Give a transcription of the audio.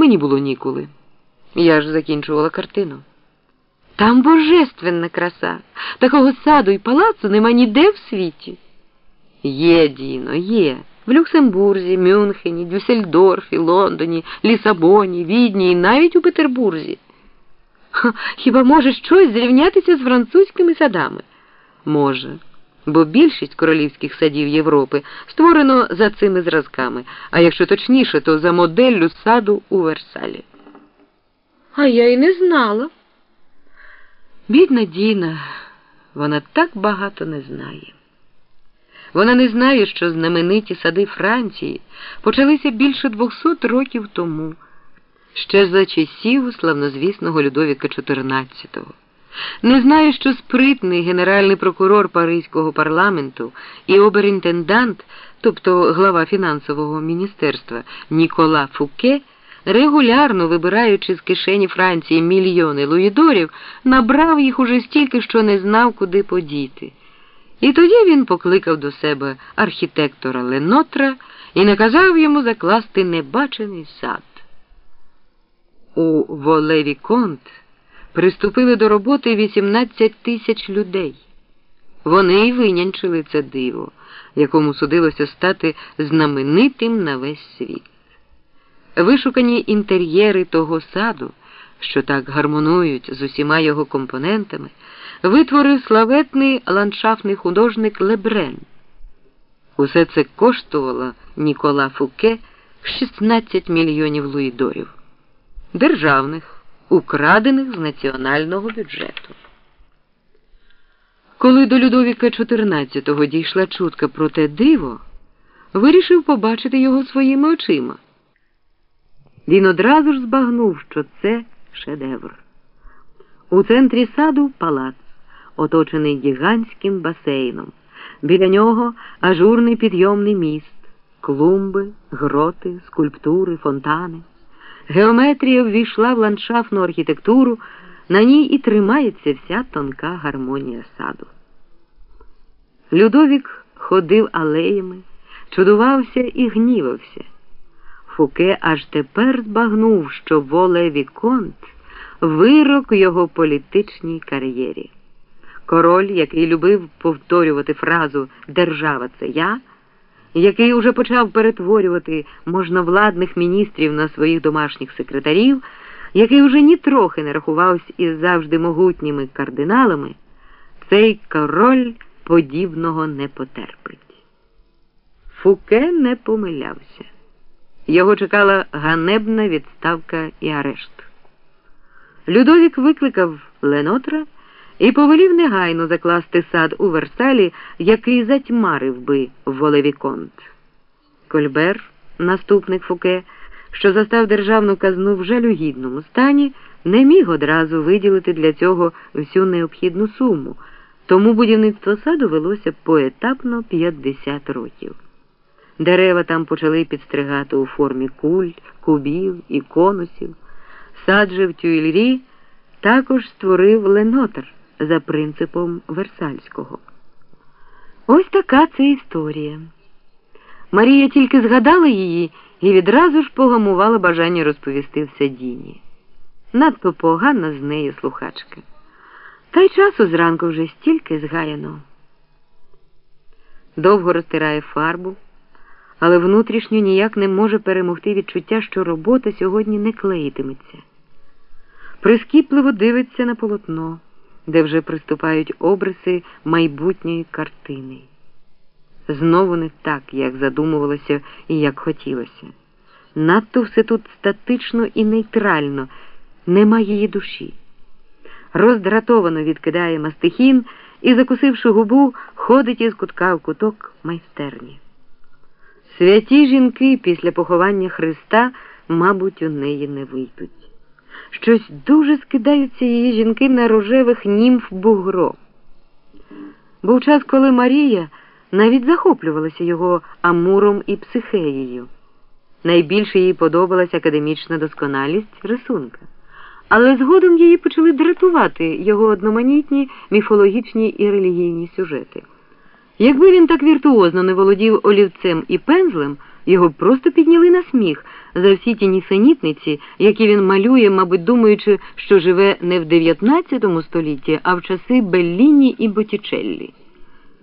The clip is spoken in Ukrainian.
Мені було ніколи. Я ж закінчувала картину. Там божественна краса. Такого саду і палацу нема ніде в світі. Є, Діно, є. В Люксембурзі, Мюнхені, Дюссельдорфі, Лондоні, Лісабоні, Відні і навіть у Петербурзі. Хіба може щось зрівнятися з французькими садами? Може, бо більшість королівських садів Європи створено за цими зразками, а якщо точніше, то за моделлю саду у Версалі. А я й не знала. Бідна Діна, вона так багато не знає. Вона не знає, що знамениті сади Франції почалися більше 200 років тому, ще за часів славнозвісного Людовіка XIV. Не знає, що спритний генеральний прокурор Паризького парламенту і оберінтендант, тобто глава фінансового міністерства Нікола Фуке, регулярно вибираючи з кишені Франції мільйони луїдорів, набрав їх уже стільки, що не знав, куди подіти. І тоді він покликав до себе архітектора Ленотра і наказав йому закласти небачений сад. У Волеві Конт приступили до роботи 18 тисяч людей. Вони й винянчили це диво, якому судилося стати знаменитим на весь світ. Вишукані інтер'єри того саду, що так гармонують з усіма його компонентами, витворив славетний ландшафтний художник Лебрен. Усе це коштувало Нікола Фуке 16 мільйонів луїдорів, державних, украдених з національного бюджету. Коли до Людовіка XIV дійшла чутка про те диво, вирішив побачити його своїми очима. Він одразу ж збагнув, що це шедевр. У центрі саду палац, оточений гігантським басейном. Біля нього ажурний підйомний міст, клумби, гроти, скульптури, фонтани. Геометрія ввійшла в ландшафтну архітектуру, на ній і тримається вся тонка гармонія саду. Людовік ходив алеями, чудувався і гнівався. Фуке аж тепер збагнув, що воле Віконт вирок його політичній кар'єрі. Король, який любив повторювати фразу Держава це я, який уже почав перетворювати можновладних міністрів на своїх домашніх секретарів, який уже нітрохи не рахувався із завжди могутніми кардиналами, цей король подібного не потерпить. Фуке не помилявся. Його чекала ганебна відставка і арешт. Людовік викликав Ленотра і повелів негайно закласти сад у Версалі, який затьмарив би Волевіконт. Кольбер, наступник Фуке, що застав державну казну в жалюгідному стані, не міг одразу виділити для цього всю необхідну суму, тому будівництво саду велося поетапно 50 років. Дерева там почали підстригати у формі куль, кубів і конусів. Сад же в Тюйльрі також створив Ленотер за принципом Версальського. Ось така це історія. Марія тільки згадала її і відразу ж погамувала бажання розповісти все Діні. Надто погана з нею слухачка. Та й часу зранку вже стільки згаяно. Довго розтирає фарбу але внутрішньо ніяк не може перемогти відчуття, що робота сьогодні не клеїтиметься. Прискіпливо дивиться на полотно, де вже приступають обриси майбутньої картини. Знову не так, як задумувалося і як хотілося. Надто все тут статично і нейтрально, нема її душі. Роздратовано відкидає мастихін і, закусивши губу, ходить із кутка в куток майстерні. Святі жінки після поховання Христа, мабуть, у неї не вийдуть. Щось дуже скидаються її жінки на рожевих німф бугро. Був час, коли Марія навіть захоплювалася його амуром і психеєю. Найбільше їй подобалася академічна досконалість рисунка, але згодом її почали дратувати його одноманітні міфологічні і релігійні сюжети. Якби він так віртуозно не володів олівцем і пензлем, його просто підняли на сміх. За всі ті нісенітниці, які він малює, мабуть, думаючи, що живе не в 19 столітті, а в часи Белліні і Боттічеллі.